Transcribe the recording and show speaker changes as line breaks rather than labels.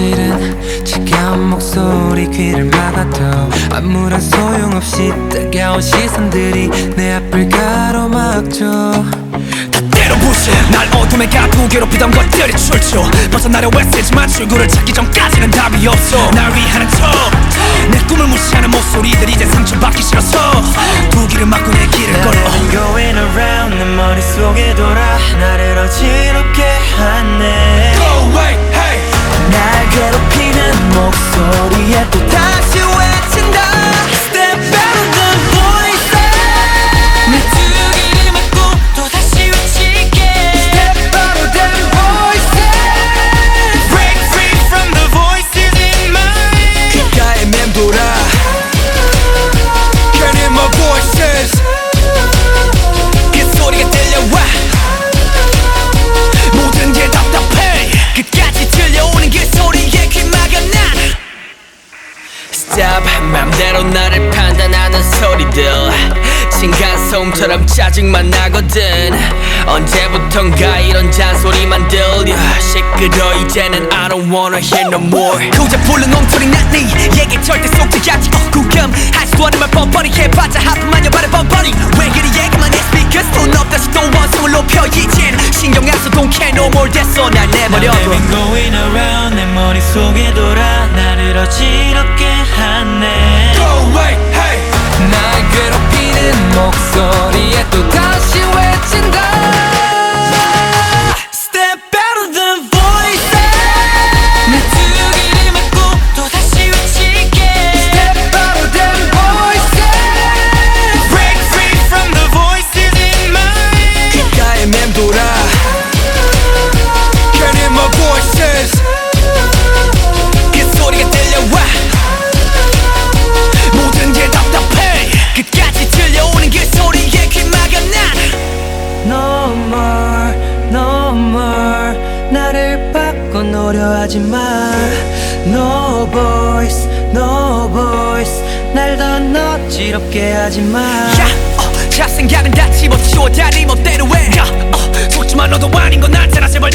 싫은 차가운 목소리 귀를 막아도 아무런 소용없이 뜨거운 시선들이 내 앞을 가로막죠.
날 어둠에 가두고 괴롭히던 것들이 출처. 벗어나려 애쓰지만 출구를 찾기 전까지는 답이 없어. 날 위하는 척내 꿈을 무시하는 목소리들 이제 상처받기 싫어서 두 길을 막고 내 길을 걸어.
going around 내 머릿속에 돌아 나를 어지럽게
오는 그 소리에 귀 막아 난 Stop. 맘대로 나를 판단하는 소리들. 층간소음처럼 짜증만 나거든. 언제부턴가 이런 잔소리만 들려. 시끄러 이제는 I don't wanna hear no more. 고작 불른 엉터리 난네. 얘기 절대 속지 않지. 어, 구금할 수도 않은 말 뻔뻔히 해봤자. 하품만 don't care no more 됐어 날 내버려둬
going around 내 머릿속에 돌아 나를 어지 바꿔놓으려 하지 마. No voice, no voice 날더 어지럽게 하지 마.
야, 어, 잡생각은 다 집어치워. 다리 멋대로 해. 야, 어, 속지마 너도 아닌 건 알잖아 제발